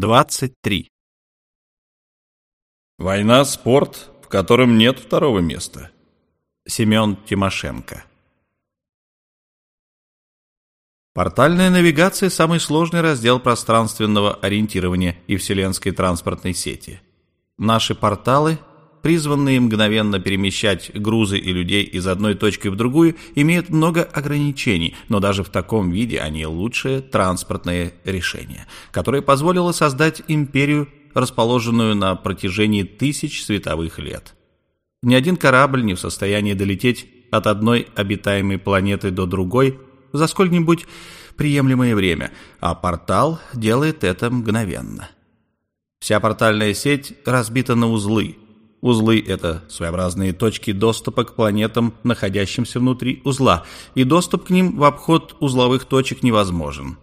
23. Война — спорт, в котором нет второго места. Семен Тимошенко. Портальная навигация – самый сложный раздел пространственного ориентирования и вселенской транспортной сети. Наши порталы призванные мгновенно перемещать грузы и людей из одной точки в другую, имеют много ограничений, но даже в таком виде они лучшее транспортное решение, которое позволило создать империю, расположенную на протяжении тысяч световых лет. Ни один корабль не в состоянии долететь от одной обитаемой планеты до другой за сколь-нибудь приемлемое время, а портал делает это мгновенно. Вся портальная сеть разбита на узлы – Узлы — это своеобразные точки доступа к планетам, находящимся внутри узла, и доступ к ним в обход узловых точек невозможен.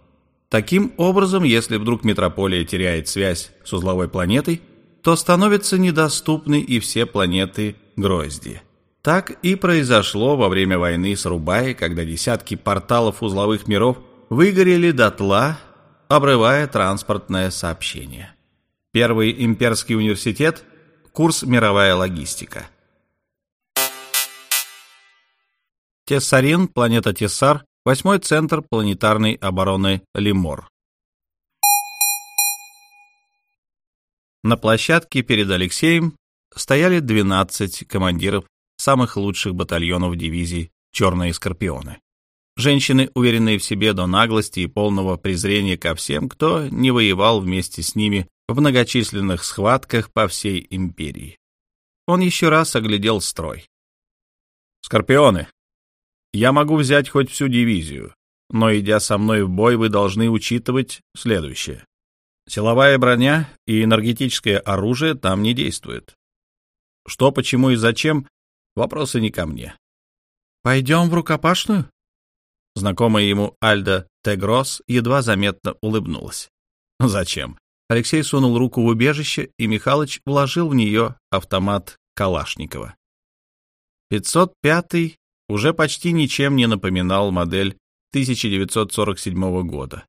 Таким образом, если вдруг метрополия теряет связь с узловой планетой, то становятся недоступны и все планеты Грозди. Так и произошло во время войны с Рубай, когда десятки порталов узловых миров выгорели дотла, обрывая транспортное сообщение. Первый имперский университет Курс «Мировая логистика». Тессарин, планета Тессар, восьмой центр планетарной обороны Лимор. На площадке перед Алексеем стояли 12 командиров самых лучших батальонов дивизии «Черные скорпионы». Женщины, уверенные в себе до наглости и полного презрения ко всем, кто не воевал вместе с ними в многочисленных схватках по всей империи. Он еще раз оглядел строй. «Скорпионы, я могу взять хоть всю дивизию, но, идя со мной в бой, вы должны учитывать следующее. Силовая броня и энергетическое оружие там не действуют. Что, почему и зачем — вопросы не ко мне. «Пойдем в рукопашную?» Знакомая ему Альда Тегрос едва заметно улыбнулась. «Зачем? Алексей сунул руку в убежище, и Михалыч вложил в нее автомат Калашникова. 505-й уже почти ничем не напоминал модель 1947 года,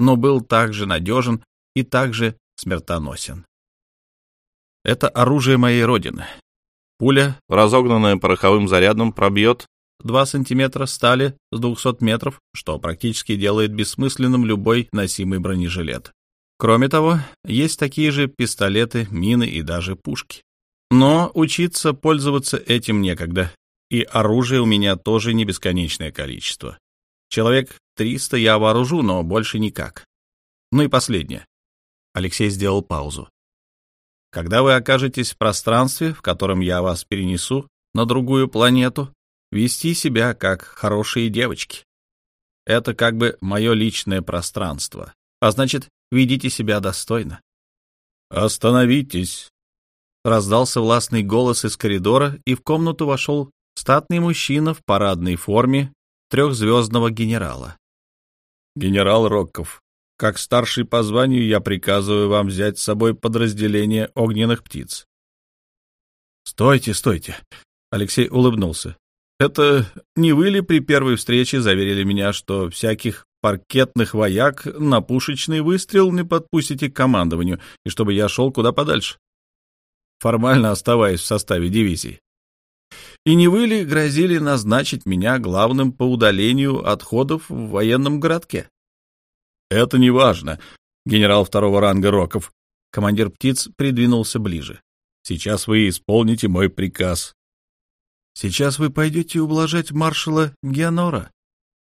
но был также надежен и также смертоносен. Это оружие моей родины. Пуля, разогнанная пороховым зарядом, пробьет 2 сантиметра стали с 200 метров, что практически делает бессмысленным любой носимый бронежилет. Кроме того, есть такие же пистолеты, мины и даже пушки. Но учиться пользоваться этим некогда, и оружия у меня тоже не бесконечное количество. Человек 300 я вооружу, но больше никак. Ну и последнее. Алексей сделал паузу. Когда вы окажетесь в пространстве, в котором я вас перенесу на другую планету, вести себя как хорошие девочки. Это как бы мое личное пространство, а значит, Ведите себя достойно. «Остановитесь!» Раздался властный голос из коридора, и в комнату вошел статный мужчина в парадной форме трехзвездного генерала. «Генерал Рокков, как старший по званию я приказываю вам взять с собой подразделение огненных птиц». «Стойте, стойте!» — Алексей улыбнулся. «Это не вы ли при первой встрече заверили меня, что всяких паркетных вояк на пушечный выстрел не подпустите к командованию, и чтобы я шел куда подальше, формально оставаясь в составе дивизии. И не вы ли грозили назначить меня главным по удалению отходов в военном городке? Это не важно, генерал второго ранга Роков. Командир птиц придвинулся ближе. Сейчас вы исполните мой приказ. Сейчас вы пойдете ублажать маршала Геонора.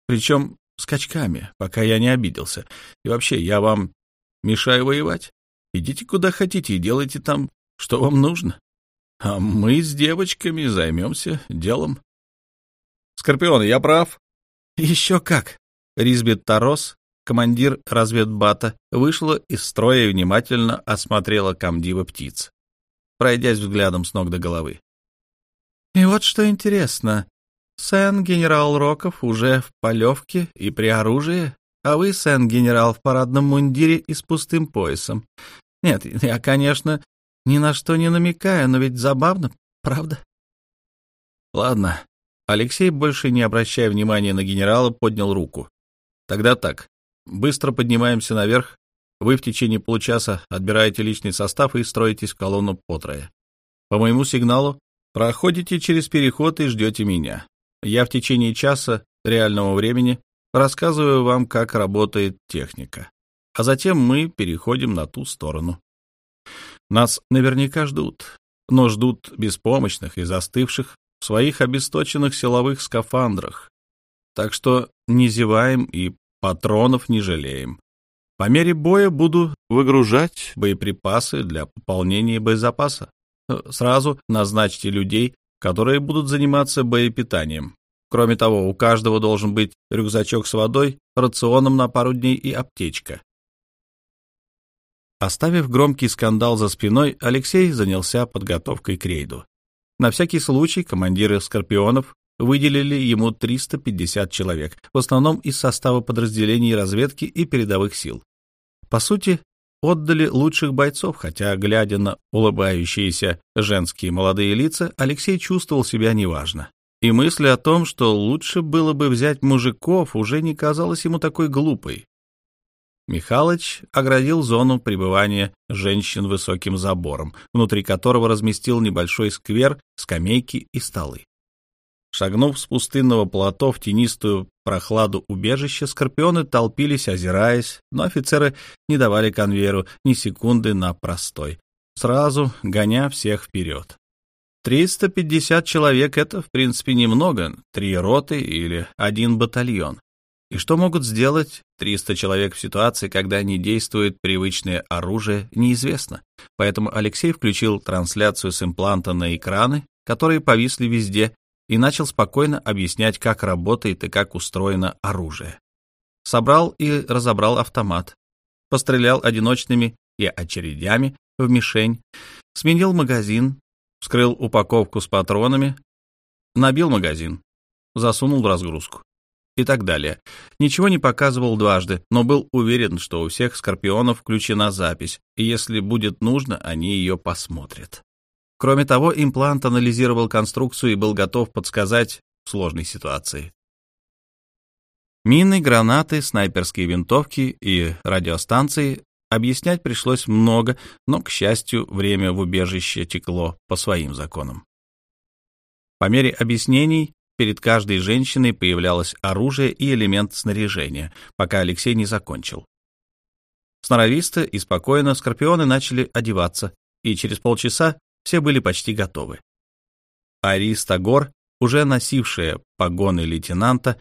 Причем скачками, пока я не обиделся. И вообще, я вам мешаю воевать? Идите куда хотите и делайте там, что вам нужно. А мы с девочками займемся делом. Скорпион, я прав? Еще как. Ризбет Тарос, командир разведбата, вышла из строя и внимательно осмотрела комдива птиц, пройдясь взглядом с ног до головы. И вот что интересно, Сен генерал Роков уже в полевке и при оружии, а вы, Сен генерал, в парадном мундире и с пустым поясом. Нет, я, конечно, ни на что не намекаю, но ведь забавно, правда? Ладно. Алексей, больше не обращая внимания на генерала, поднял руку. Тогда так. Быстро поднимаемся наверх. Вы в течение получаса отбираете личный состав и строитесь в колонну по трое. По моему сигналу проходите через переход и ждете меня. Я в течение часа реального времени рассказываю вам, как работает техника. А затем мы переходим на ту сторону. Нас наверняка ждут, но ждут беспомощных и застывших в своих обесточенных силовых скафандрах. Так что не зеваем и патронов не жалеем. По мере боя буду выгружать боеприпасы для пополнения боезапаса. Сразу назначьте людей, которые будут заниматься боепитанием. Кроме того, у каждого должен быть рюкзачок с водой, рационом на пару дней и аптечка. Оставив громкий скандал за спиной, Алексей занялся подготовкой к рейду. На всякий случай командиры «Скорпионов» выделили ему 350 человек, в основном из состава подразделений разведки и передовых сил. По сути, отдали лучших бойцов, хотя, глядя на улыбающиеся женские молодые лица, Алексей чувствовал себя неважно. И мысль о том, что лучше было бы взять мужиков, уже не казалась ему такой глупой. Михалыч оградил зону пребывания женщин высоким забором, внутри которого разместил небольшой сквер, скамейки и столы. Шагнув с пустынного плато в тенистую прохладу убежища, скорпионы толпились, озираясь, но офицеры не давали конвейеру ни секунды на простой, сразу гоня всех вперед. 350 человек — это, в принципе, немного, три роты или один батальон. И что могут сделать 300 человек в ситуации, когда не действует привычное оружие, неизвестно. Поэтому Алексей включил трансляцию с импланта на экраны, которые повисли везде, и начал спокойно объяснять, как работает и как устроено оружие. Собрал и разобрал автомат, пострелял одиночными и очередями в мишень, сменил магазин, вскрыл упаковку с патронами, набил магазин, засунул в разгрузку и так далее. Ничего не показывал дважды, но был уверен, что у всех скорпионов включена запись, и если будет нужно, они ее посмотрят. Кроме того, имплант анализировал конструкцию и был готов подсказать в сложной ситуации. Мины, гранаты, снайперские винтовки и радиостанции объяснять пришлось много, но, к счастью, время в убежище текло по своим законам. По мере объяснений Перед каждой женщиной появлялось оружие и элемент снаряжения, пока Алексей не закончил. Сноровисто и спокойно скорпионы начали одеваться, и через полчаса все были почти готовы. Ариста Гор, уже носившая погоны лейтенанта,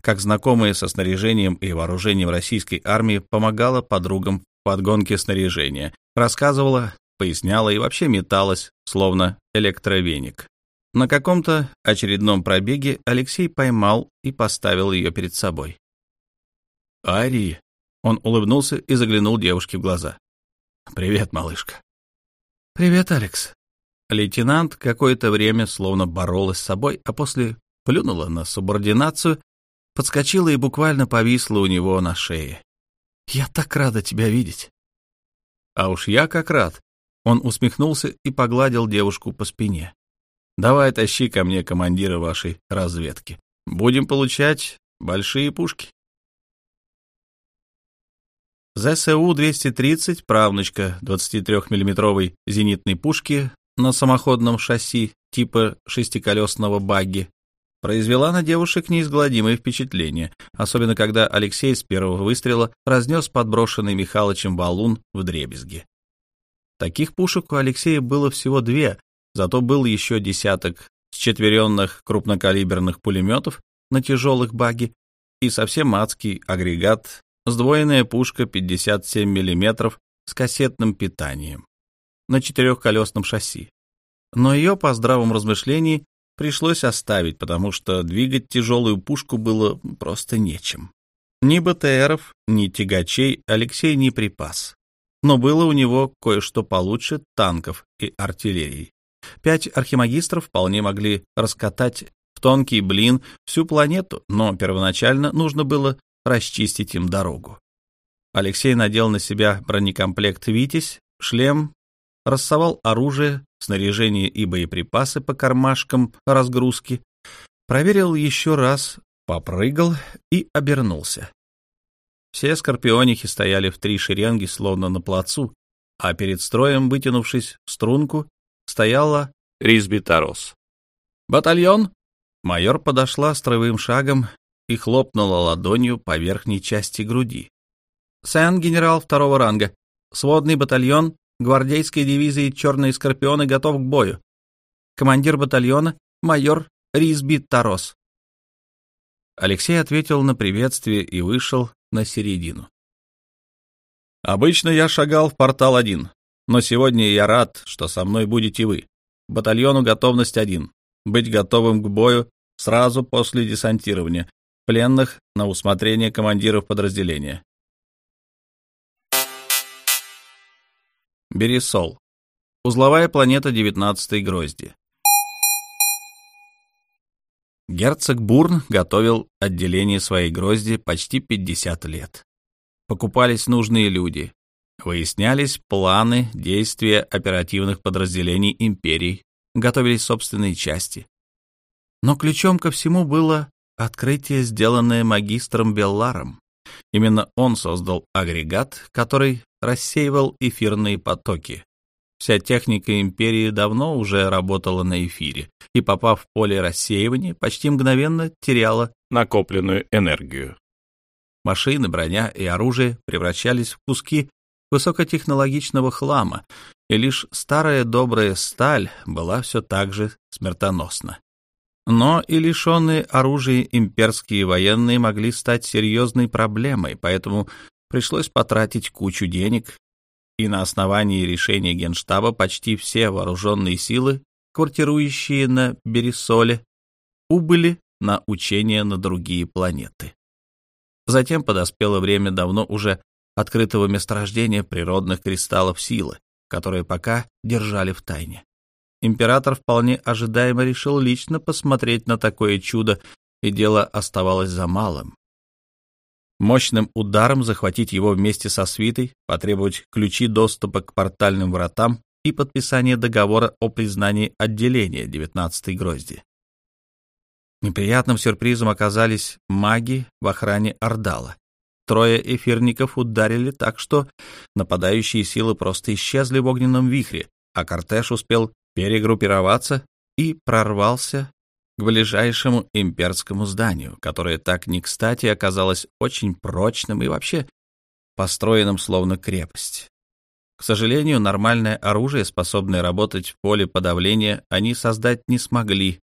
как знакомая со снаряжением и вооружением российской армии, помогала подругам в подгонке снаряжения, рассказывала, поясняла и вообще металась, словно электровеник. На каком-то очередном пробеге Алексей поймал и поставил ее перед собой. «Ари!» Он улыбнулся и заглянул девушке в глаза. «Привет, малышка». «Привет, Алекс». Лейтенант какое-то время словно боролась с собой, а после плюнула на субординацию, подскочила и буквально повисла у него на шее. «Я так рада тебя видеть». «А уж я как рад». Он усмехнулся и погладил девушку по спине. Давай тащи ко мне командира вашей разведки. Будем получать большие пушки. ЗСУ-230, правнучка 23-миллиметровой зенитной пушки на самоходном шасси типа шестиколесного багги, произвела на девушек неизгладимое впечатление, особенно когда Алексей с первого выстрела разнес подброшенный Михалычем валун в дребезги. Таких пушек у Алексея было всего две, Зато был еще десяток счетверенных крупнокалиберных пулеметов на тяжелых баги и совсем адский агрегат, сдвоенная пушка 57 мм с кассетным питанием на четырехколесном шасси. Но ее, по здравому размышлении, пришлось оставить, потому что двигать тяжелую пушку было просто нечем. Ни БТРов, ни тягачей Алексей не припас. Но было у него кое-что получше танков и артиллерии. Пять архимагистров вполне могли раскатать в тонкий блин всю планету, но первоначально нужно было расчистить им дорогу. Алексей надел на себя бронекомплект «Витязь», шлем, рассовал оружие, снаряжение и боеприпасы по кармашкам разгрузки, проверил еще раз, попрыгал и обернулся. Все скорпионихи стояли в три шеренги, словно на плацу, а перед строем, вытянувшись в струнку, стояла Ризби Тарос. «Батальон!» Майор подошла строевым шагом и хлопнула ладонью по верхней части груди. «Сен, генерал второго ранга. Сводный батальон гвардейской дивизии «Черные скорпионы» готов к бою. Командир батальона — майор Ризби Тарос». Алексей ответил на приветствие и вышел на середину. «Обычно я шагал в портал один, но сегодня я рад, что со мной будете вы. Батальону готовность один. Быть готовым к бою сразу после десантирования. Пленных на усмотрение командиров подразделения. Берисол. Узловая планета 19-й грозди. Герцог Бурн готовил отделение своей грозди почти 50 лет. Покупались нужные люди, выяснялись планы действия оперативных подразделений империй, готовились собственные части. Но ключом ко всему было открытие, сделанное магистром Белларом. Именно он создал агрегат, который рассеивал эфирные потоки, Вся техника империи давно уже работала на эфире, и, попав в поле рассеивания, почти мгновенно теряла накопленную энергию. Машины, броня и оружие превращались в куски высокотехнологичного хлама, и лишь старая добрая сталь была все так же смертоносна. Но и лишенные оружия имперские военные могли стать серьезной проблемой, поэтому пришлось потратить кучу денег и на основании решения Генштаба почти все вооруженные силы, квартирующие на Бересоле, убыли на учения на другие планеты. Затем подоспело время давно уже открытого месторождения природных кристаллов силы, которые пока держали в тайне. Император вполне ожидаемо решил лично посмотреть на такое чудо, и дело оставалось за малым мощным ударом захватить его вместе со свитой, потребовать ключи доступа к портальным вратам и подписание договора о признании отделения 19-й грозди. Неприятным сюрпризом оказались маги в охране Ордала. Трое эфирников ударили так, что нападающие силы просто исчезли в огненном вихре, а кортеж успел перегруппироваться и прорвался к ближайшему имперскому зданию, которое так не кстати оказалось очень прочным и вообще построенным словно крепость. К сожалению, нормальное оружие, способное работать в поле подавления, они создать не смогли.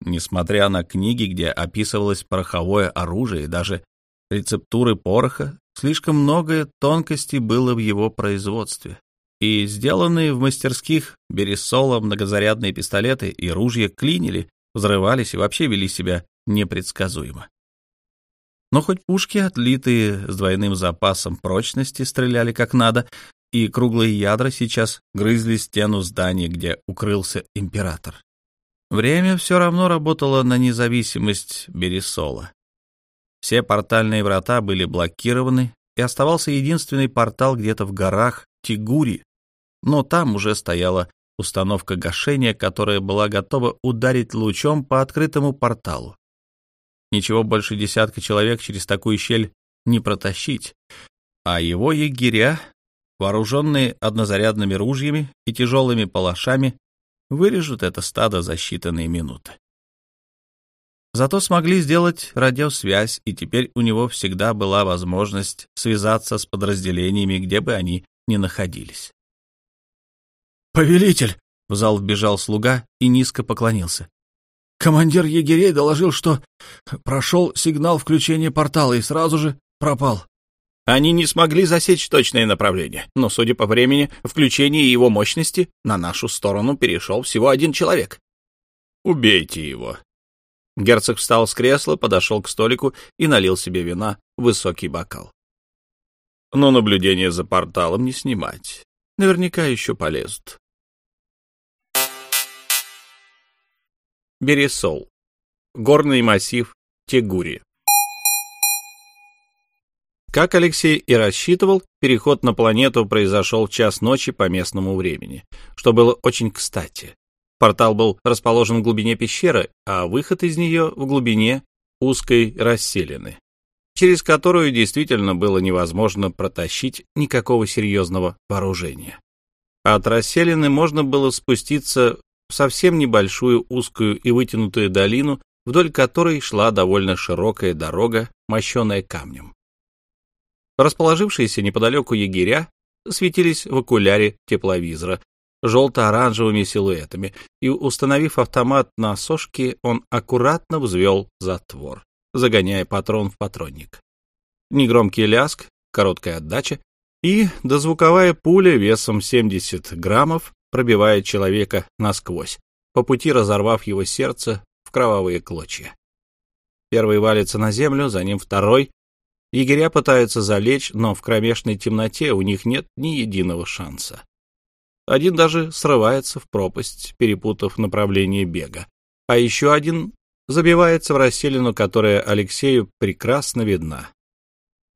Несмотря на книги, где описывалось пороховое оружие и даже рецептуры пороха, слишком много тонкостей было в его производстве. И сделанные в мастерских Бересола многозарядные пистолеты и ружья клинили, взрывались и вообще вели себя непредсказуемо. Но хоть пушки, отлитые с двойным запасом прочности, стреляли как надо, и круглые ядра сейчас грызли стену здания, где укрылся император. Время все равно работало на независимость Бересола. Все портальные врата были блокированы, и оставался единственный портал где-то в горах Тигури, но там уже стояла установка гашения, которая была готова ударить лучом по открытому порталу. Ничего больше десятка человек через такую щель не протащить, а его егеря, вооруженные однозарядными ружьями и тяжелыми палашами, вырежут это стадо за считанные минуты. Зато смогли сделать радиосвязь, и теперь у него всегда была возможность связаться с подразделениями, где бы они ни находились. «Повелитель!» — в зал вбежал слуга и низко поклонился. «Командир егерей доложил, что прошел сигнал включения портала и сразу же пропал». Они не смогли засечь точное направление, но, судя по времени включения и его мощности, на нашу сторону перешел всего один человек. «Убейте его». Герцог встал с кресла, подошел к столику и налил себе вина в высокий бокал. Но наблюдение за порталом не снимать. Наверняка еще полезут. Бересол. Горный массив Тегури. Как Алексей и рассчитывал, переход на планету произошел в час ночи по местному времени, что было очень кстати. Портал был расположен в глубине пещеры, а выход из нее в глубине узкой расселены. через которую действительно было невозможно протащить никакого серьезного вооружения. От расселины можно было спуститься совсем небольшую узкую и вытянутую долину, вдоль которой шла довольно широкая дорога, мощенная камнем. Расположившиеся неподалеку егеря светились в окуляре тепловизора желто-оранжевыми силуэтами, и, установив автомат на сошке, он аккуратно взвел затвор, загоняя патрон в патронник. Негромкий ляск, короткая отдача, и дозвуковая пуля весом 70 граммов пробивает человека насквозь, по пути разорвав его сердце в кровавые клочья. Первый валится на землю, за ним второй. Егеря пытаются залечь, но в кромешной темноте у них нет ни единого шанса. Один даже срывается в пропасть, перепутав направление бега. А еще один забивается в расселину, которая Алексею прекрасно видна.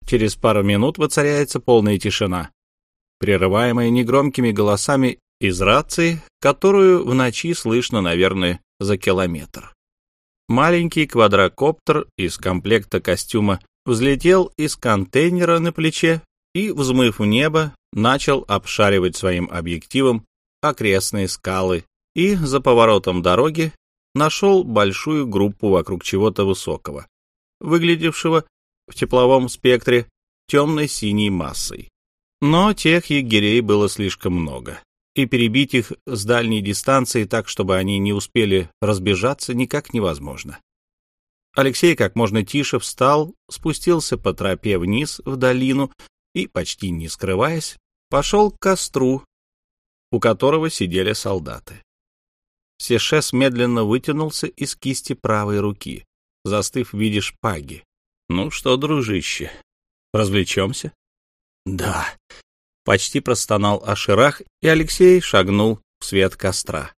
Через пару минут воцаряется полная тишина, прерываемая негромкими голосами из рации, которую в ночи слышно, наверное, за километр. Маленький квадрокоптер из комплекта костюма взлетел из контейнера на плече и, взмыв в небо, начал обшаривать своим объективом окрестные скалы и за поворотом дороги нашел большую группу вокруг чего-то высокого, выглядевшего в тепловом спектре темной синей массой. Но тех егерей было слишком много, и перебить их с дальней дистанции так, чтобы они не успели разбежаться, никак невозможно. Алексей как можно тише встал, спустился по тропе вниз в долину и, почти не скрываясь, пошел к костру, у которого сидели солдаты. Сешес медленно вытянулся из кисти правой руки, застыв в виде шпаги. «Ну что, дружище, развлечемся?» «Да», — почти простонал Аширах, и Алексей шагнул в свет костра.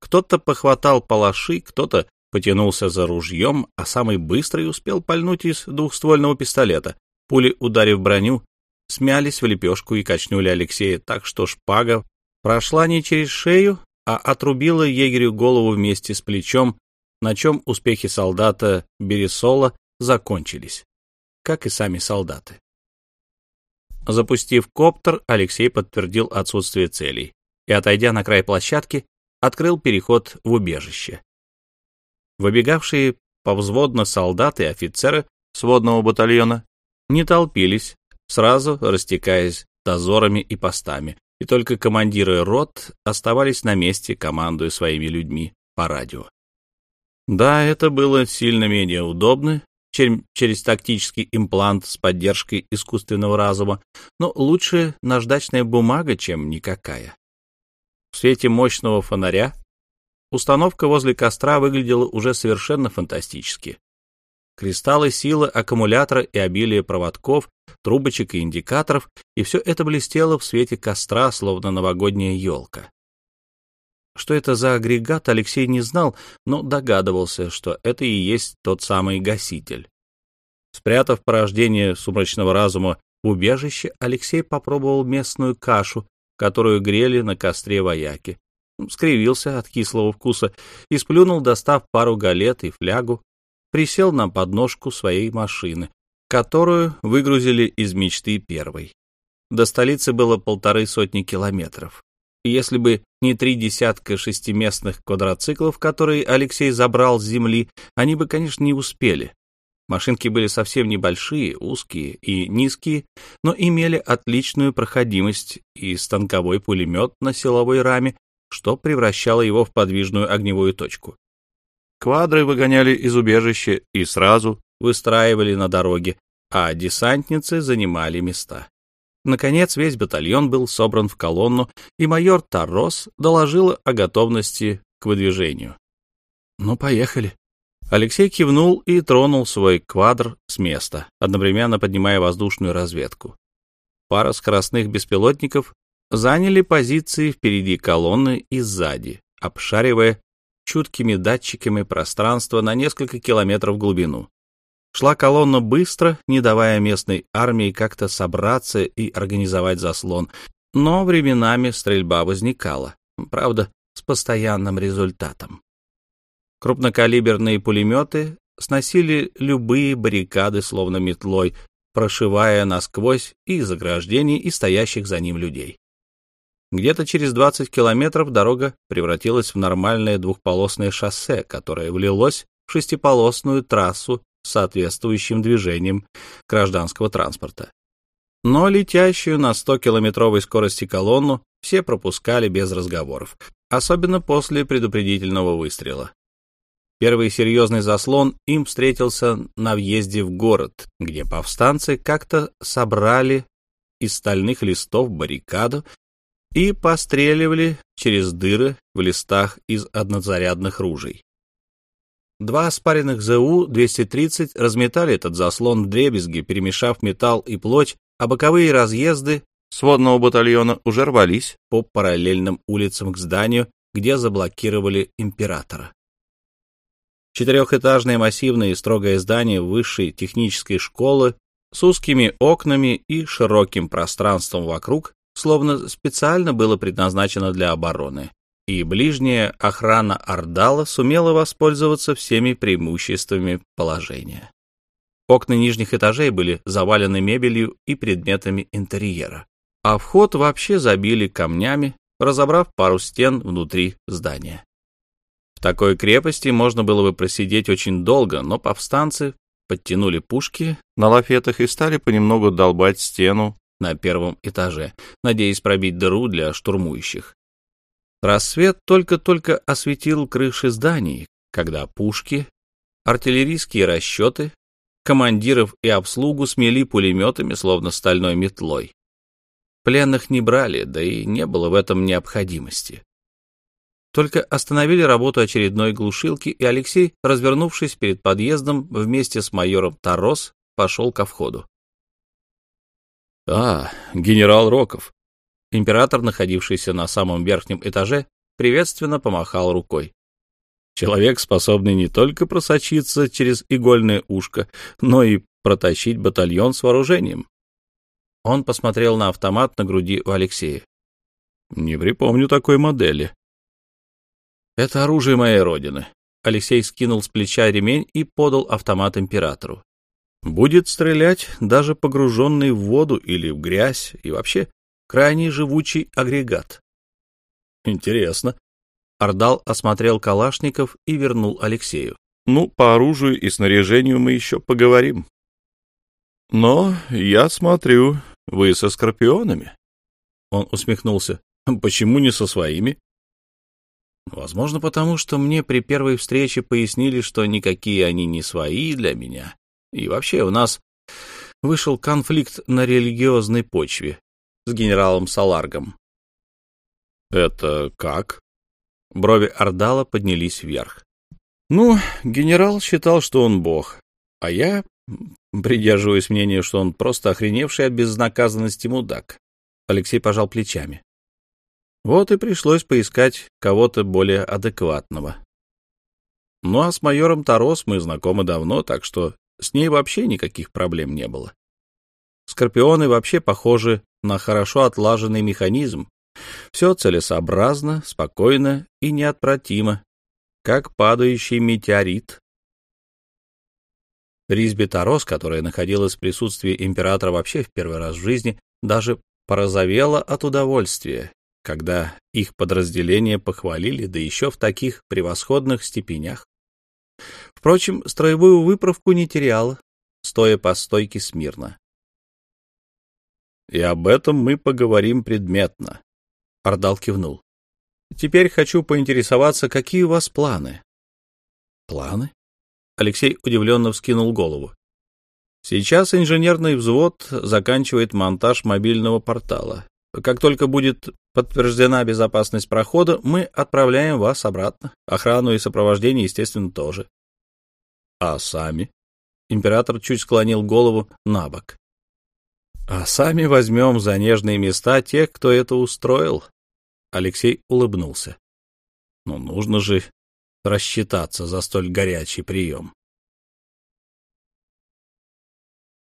Кто-то похватал палаши, кто-то потянулся за ружьем, а самый быстрый успел пальнуть из двухствольного пистолета. Пули, ударив броню, смялись в лепешку и качнули Алексея так, что шпага прошла не через шею, а отрубила егерю голову вместе с плечом, на чем успехи солдата Бересола закончились, как и сами солдаты. Запустив коптер, Алексей подтвердил отсутствие целей и, отойдя на край площадки, открыл переход в убежище. Выбегавшие повзводно солдаты и офицеры сводного батальона не толпились, сразу растекаясь дозорами и постами, и только командиры рот оставались на месте, командуя своими людьми по радио. Да, это было сильно менее удобно, через тактический имплант с поддержкой искусственного разума, но лучше наждачная бумага, чем никакая. В свете мощного фонаря установка возле костра выглядела уже совершенно фантастически. Кристаллы силы аккумулятора и обилие проводков, трубочек и индикаторов, и все это блестело в свете костра, словно новогодняя елка. Что это за агрегат, Алексей не знал, но догадывался, что это и есть тот самый гаситель. Спрятав порождение сумрачного разума в убежище, Алексей попробовал местную кашу, которую грели на костре вояки. Скривился от кислого вкуса и сплюнул, достав пару галет и флягу, присел на подножку своей машины, которую выгрузили из мечты первой. До столицы было полторы сотни километров. Если бы не три десятка шестиместных квадроциклов, которые Алексей забрал с земли, они бы, конечно, не успели. Машинки были совсем небольшие, узкие и низкие, но имели отличную проходимость и станковой пулемет на силовой раме, что превращало его в подвижную огневую точку. Квадры выгоняли из убежища и сразу выстраивали на дороге, а десантницы занимали места. Наконец, весь батальон был собран в колонну, и майор Таррос доложил о готовности к выдвижению. «Ну, поехали». Алексей кивнул и тронул свой квадр с места, одновременно поднимая воздушную разведку. Пара скоростных беспилотников заняли позиции впереди колонны и сзади, обшаривая чуткими датчиками пространства на несколько километров глубину. Шла колонна быстро, не давая местной армии как-то собраться и организовать заслон, но временами стрельба возникала, правда, с постоянным результатом. Крупнокалиберные пулеметы сносили любые баррикады, словно метлой, прошивая насквозь и заграждений, и стоящих за ним людей. Где-то через 20 километров дорога превратилась в нормальное двухполосное шоссе, которое влилось в шестиполосную трассу соответствующим движением гражданского транспорта. Но летящую на 100-километровой скорости колонну все пропускали без разговоров, особенно после предупредительного выстрела. Первый серьезный заслон им встретился на въезде в город, где повстанцы как-то собрали из стальных листов баррикаду и постреливали через дыры в листах из однозарядных ружей. Два спаренных ЗУ-230 разметали этот заслон в дребезги, перемешав металл и плоть, а боковые разъезды сводного батальона уже рвались по параллельным улицам к зданию, где заблокировали императора. Четырехэтажное массивное и строгое здание высшей технической школы с узкими окнами и широким пространством вокруг словно специально было предназначено для обороны, и ближняя охрана Ордала сумела воспользоваться всеми преимуществами положения. Окна нижних этажей были завалены мебелью и предметами интерьера, а вход вообще забили камнями, разобрав пару стен внутри здания. В такой крепости можно было бы просидеть очень долго, но повстанцы подтянули пушки на лафетах и стали понемногу долбать стену на первом этаже, надеясь пробить дыру для штурмующих. Рассвет только-только осветил крыши зданий, когда пушки, артиллерийские расчеты, командиров и обслугу смели пулеметами, словно стальной метлой. Пленных не брали, да и не было в этом необходимости. Только остановили работу очередной глушилки, и Алексей, развернувшись перед подъездом, вместе с майором Тарос пошел ко входу. «А, генерал Роков!» Император, находившийся на самом верхнем этаже, приветственно помахал рукой. Человек, способный не только просочиться через игольное ушко, но и протащить батальон с вооружением. Он посмотрел на автомат на груди у Алексея. «Не припомню такой модели», это оружие моей родины. Алексей скинул с плеча ремень и подал автомат императору. Будет стрелять даже погруженный в воду или в грязь, и вообще крайне живучий агрегат. Интересно. Ордал осмотрел Калашников и вернул Алексею. Ну, по оружию и снаряжению мы еще поговорим. Но я смотрю, вы со скорпионами. Он усмехнулся. Почему не со своими? Возможно, потому что мне при первой встрече пояснили, что никакие они не свои для меня. И вообще у нас вышел конфликт на религиозной почве с генералом Саларгом. «Это как?» Брови Ордала поднялись вверх. «Ну, генерал считал, что он бог, а я придерживаюсь мнения, что он просто охреневший от безнаказанности мудак». Алексей пожал плечами. Вот и пришлось поискать кого-то более адекватного. Ну а с майором Тарос мы знакомы давно, так что с ней вообще никаких проблем не было. Скорпионы вообще похожи на хорошо отлаженный механизм. Все целесообразно, спокойно и неотвратимо, как падающий метеорит. Ризби Тарос, которая находилась в присутствии императора вообще в первый раз в жизни, даже порозовела от удовольствия когда их подразделение похвалили, да еще в таких превосходных степенях. Впрочем, строевую выправку не теряла, стоя по стойке смирно. «И об этом мы поговорим предметно», — Ордал кивнул. «Теперь хочу поинтересоваться, какие у вас планы?» «Планы?» Алексей удивленно вскинул голову. Сейчас инженерный взвод заканчивает монтаж мобильного портала. Как только будет подтверждена безопасность прохода, мы отправляем вас обратно. Охрану и сопровождение, естественно, тоже. А сами? Император чуть склонил голову на бок. А сами возьмем за нежные места тех, кто это устроил. Алексей улыбнулся. Ну, нужно же рассчитаться за столь горячий прием.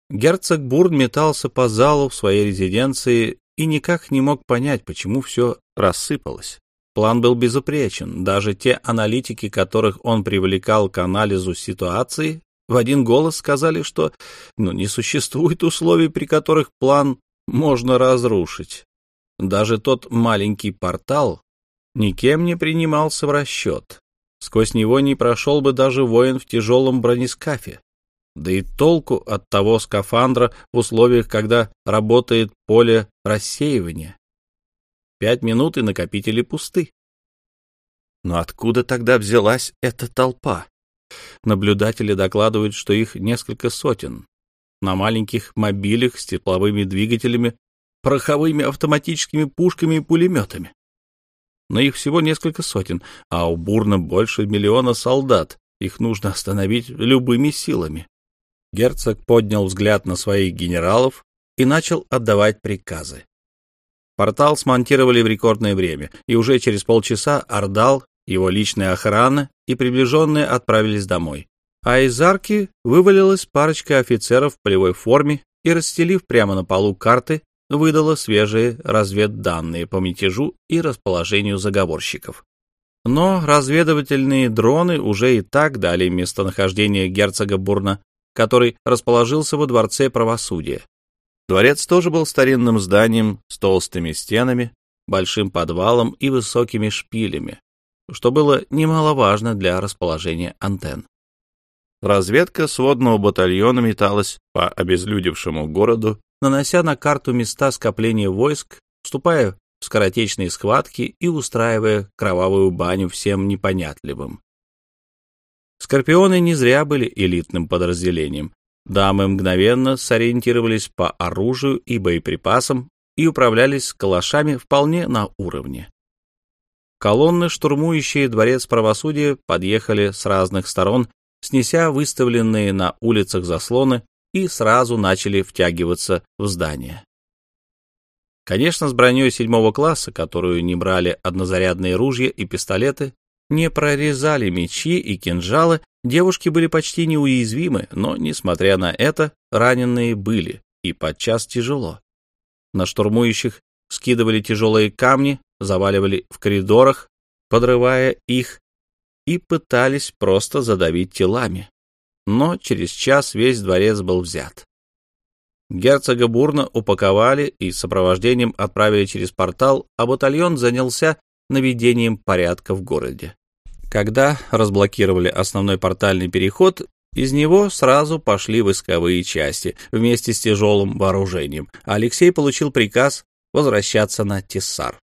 Герцог Бурн метался по залу в своей резиденции и никак не мог понять, почему все рассыпалось. План был безупречен. Даже те аналитики, которых он привлекал к анализу ситуации, в один голос сказали, что ну, не существует условий, при которых план можно разрушить. Даже тот маленький портал никем не принимался в расчет. Сквозь него не прошел бы даже воин в тяжелом бронескафе. Да и толку от того скафандра в условиях, когда работает поле рассеивания. Пять минут и накопители пусты. Но откуда тогда взялась эта толпа? Наблюдатели докладывают, что их несколько сотен. На маленьких мобилях с тепловыми двигателями, пороховыми автоматическими пушками и пулеметами. Но их всего несколько сотен, а у Бурна больше миллиона солдат. Их нужно остановить любыми силами. Герцог поднял взгляд на своих генералов и начал отдавать приказы. Портал смонтировали в рекордное время, и уже через полчаса Ордал, его личная охрана и приближенные отправились домой. А из арки вывалилась парочка офицеров в полевой форме и, расстелив прямо на полу карты, выдала свежие разведданные по мятежу и расположению заговорщиков. Но разведывательные дроны уже и так дали местонахождение герцога Бурна, который расположился во Дворце правосудия. Дворец тоже был старинным зданием с толстыми стенами, большим подвалом и высокими шпилями, что было немаловажно для расположения антенн. Разведка сводного батальона металась по обезлюдевшему городу, нанося на карту места скопления войск, вступая в скоротечные схватки и устраивая кровавую баню всем непонятливым. Скорпионы не зря были элитным подразделением. Дамы мгновенно сориентировались по оружию и боеприпасам и управлялись калашами вполне на уровне. Колонны, штурмующие дворец правосудия, подъехали с разных сторон снеся выставленные на улицах заслоны, и сразу начали втягиваться в здание. Конечно, с броней седьмого класса, которую не брали однозарядные ружья и пистолеты, не прорезали мечи и кинжалы, девушки были почти неуязвимы, но, несмотря на это, раненые были, и подчас тяжело. На штурмующих скидывали тяжелые камни, заваливали в коридорах, подрывая их и пытались просто задавить телами. Но через час весь дворец был взят. Герцога бурно упаковали и сопровождением отправили через портал, а батальон занялся наведением порядка в городе. Когда разблокировали основной портальный переход, из него сразу пошли войсковые части вместе с тяжелым вооружением. Алексей получил приказ возвращаться на Тессар.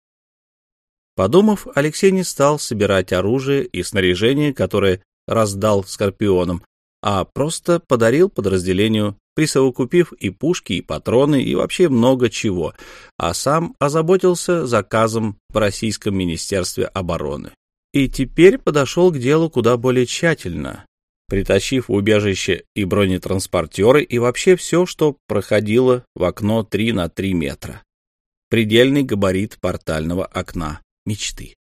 Подумав, Алексей не стал собирать оружие и снаряжение, которое раздал Скорпионам, а просто подарил подразделению, присовокупив и пушки, и патроны, и вообще много чего, а сам озаботился заказом в Российском Министерстве обороны. И теперь подошел к делу куда более тщательно, притащив убежище и бронетранспортеры, и вообще все, что проходило в окно 3 на 3 метра. Предельный габарит портального окна мечты.